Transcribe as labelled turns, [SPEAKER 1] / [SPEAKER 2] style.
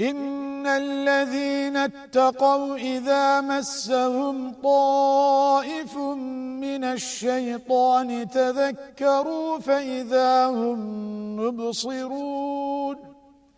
[SPEAKER 1] إن الذين اتقوا إذا مسهم طائف من الشيطان تذكروا فإذا هم مبصرون.